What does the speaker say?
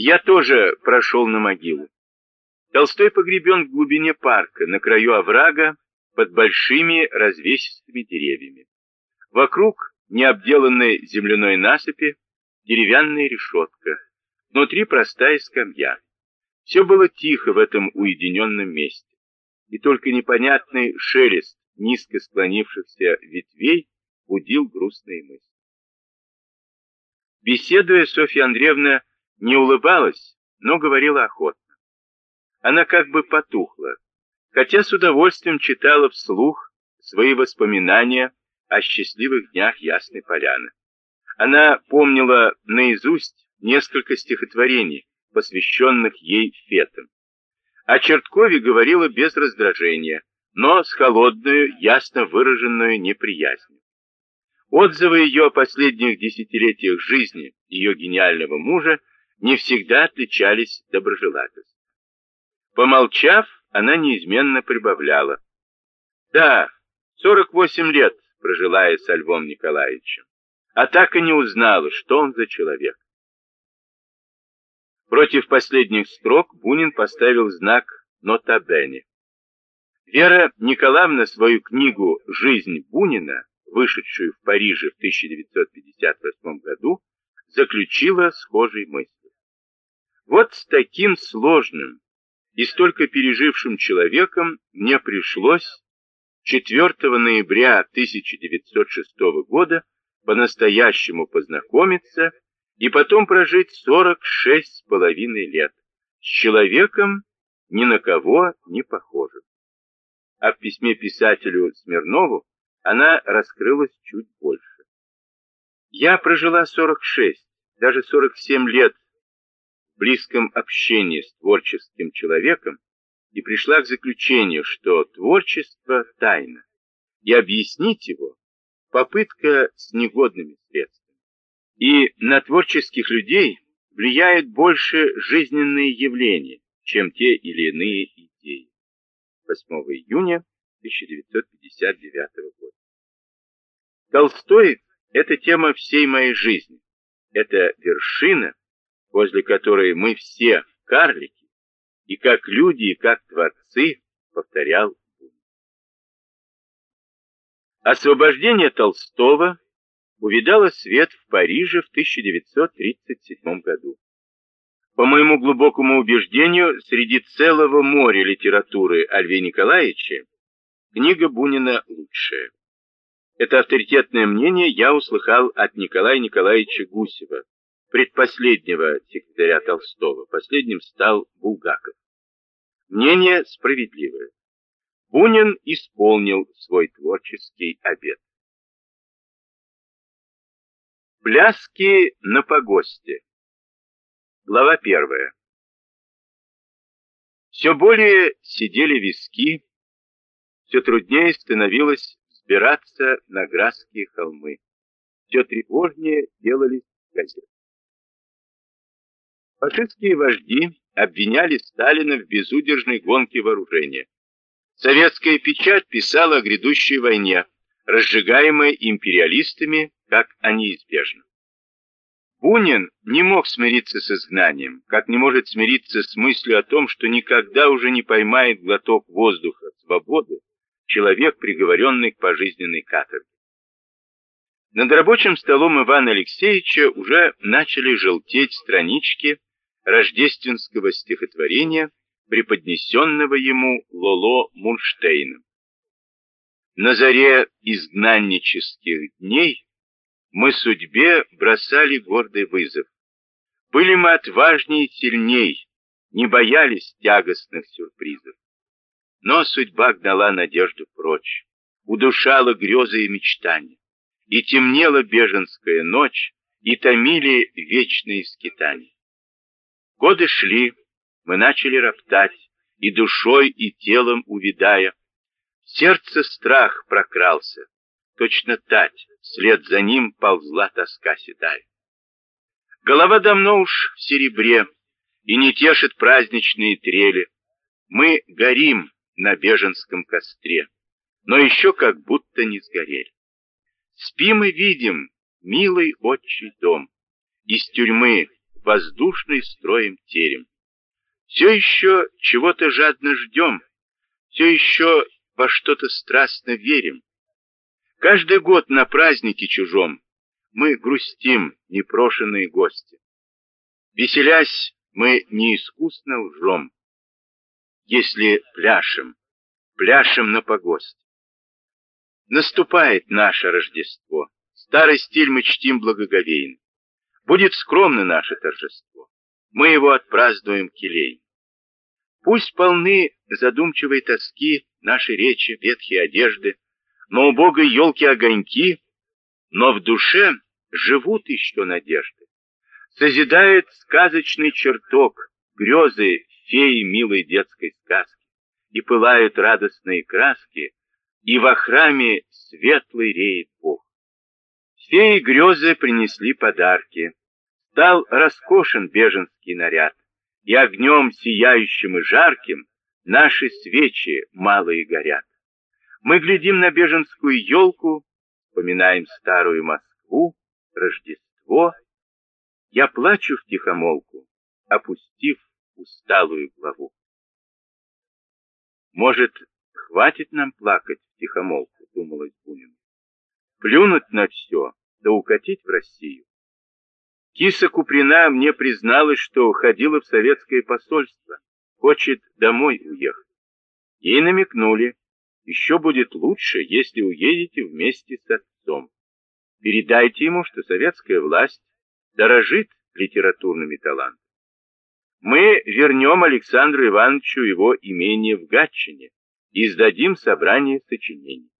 Я тоже прошел на могилу. Толстой погребен в глубине парка, на краю оврага, под большими развесистыми деревьями. Вокруг необделанной земляной насыпи деревянная решетка, внутри простая скамья. Все было тихо в этом уединенном месте, и только непонятный шелест низко склонившихся ветвей будил грустные мысли. Беседуя, Софья Андреевна не улыбалась, но говорила охотно. Она как бы потухла, хотя с удовольствием читала вслух свои воспоминания о счастливых днях Ясной Поляны. Она помнила наизусть несколько стихотворений, посвященных ей фетам. О Черткове говорила без раздражения, но с холодную, ясно выраженную неприязнью. Отзывы ее о последних десятилетиях жизни ее гениального мужа не всегда отличались доброжелательством. Помолчав, она неизменно прибавляла. Да, 48 лет прожила я со Львом Николаевичем, а так и не узнала, что он за человек. Против последних строк Бунин поставил знак «Нота Бене». Вера Николаевна свою книгу «Жизнь Бунина», вышедшую в Париже в 1958 году, заключила схожей мыслью. Вот с таким сложным и столько пережившим человеком мне пришлось 4 ноября 1906 года по-настоящему познакомиться и потом прожить 46 с половиной лет с человеком ни на кого не похожим. А в письме писателю Смирнову она раскрылась чуть больше. Я прожила 46, даже 47 лет близком общении с творческим человеком и пришла к заключению, что творчество – тайна, и объяснить его – попытка с негодными средствами. И на творческих людей влияет больше жизненные явления, чем те или иные идеи. 8 июня 1959 года. Толстой – это тема всей моей жизни. Это вершина, возле которой мы все карлики, и как люди, и как творцы, повторял. Освобождение Толстого увидало свет в Париже в 1937 году. По моему глубокому убеждению, среди целого моря литературы о Льве Николаевиче книга Бунина лучшая. Это авторитетное мнение я услыхал от Николая Николаевича Гусева, предпоследнего секретаря Толстого. Последним стал Булгаков. Мнение справедливое. Бунин исполнил свой творческий обет. Пляски на погосте. Глава первая. Все более сидели виски, все труднее становилось взбираться на Градские холмы. Все тревожнее делались газеты. Фашистские вожди обвиняли Сталина в безудержной гонке вооружения. Советская печать писала о грядущей войне, разжигаемой империалистами как о неизбежном. Бунин не мог смириться с изгнанием, как не может смириться с мыслью о том, что никогда уже не поймает глоток воздуха, свободы, человек, приговоренный к пожизненной каторге. Над рабочим столом Ивана Алексеевича уже начали желтеть странички рождественского стихотворения, преподнесенного ему Лоло Мунштейном. На заре изгнаннических дней мы судьбе бросали гордый вызов. Были мы отважнее и сильней, не боялись тягостных сюрпризов. Но судьба гнала надежду прочь, удушала грезы и мечтания. И темнела беженская ночь, и томили вечные скитания. Годы шли, мы начали роптать, и душой, и телом увидая. В сердце страх прокрался, точно тать, вслед за ним ползла тоска седая. Голова давно уж в серебре, и не тешит праздничные трели. Мы горим на беженском костре, но еще как будто не сгорели. Спим и видим милый отчий дом. Из тюрьмы воздушный строем терем. Все еще чего-то жадно ждем, все еще во что-то страстно верим. Каждый год на празднике чужом мы грустим, непрошенные гости. Веселясь, мы неискусно лжем, если пляшем, пляшем на погосте. Наступает наше Рождество, старый стиль мы чтим благоговейно. Будет скромно наше торжество, мы его отпразднуем келей. Пусть полны задумчивой тоски наши речи, ветхие одежды, но убогой елки огоньки, но в душе живут еще надежды. Созидает сказочный чертог, грезы феи милой детской сказки, и пылают радостные краски, и во храме светлый реет Бог. Феи грезы принесли подарки, стал роскошен беженский наряд, и огнем сияющим и жарким наши свечи малые горят. Мы глядим на беженскую елку, вспоминаем старую Москву, Рождество. Я плачу в тихомолку, опустив усталую главу. Может, хватит нам плакать в тихомолку, думалось Бунину. Плюнуть на все, да укатить в Россию. Киса Куприна мне призналась, что ходила в советское посольство, хочет домой уехать. Ей намекнули, еще будет лучше, если уедете вместе с отцом. Передайте ему, что советская власть дорожит литературными талантами. Мы вернем Александру Ивановичу его имение в Гатчине и сдадим собрание сочинений.